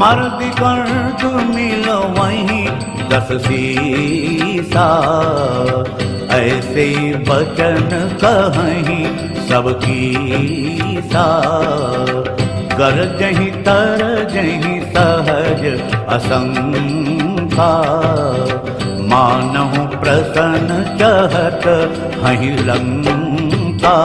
मर्द कर मिल वही दस सीसा। ऐसे बचन कहीं सबकी सा कर जही तर जही सहज असंखा। मानहु प्रसन्न चहत हहीं लंका।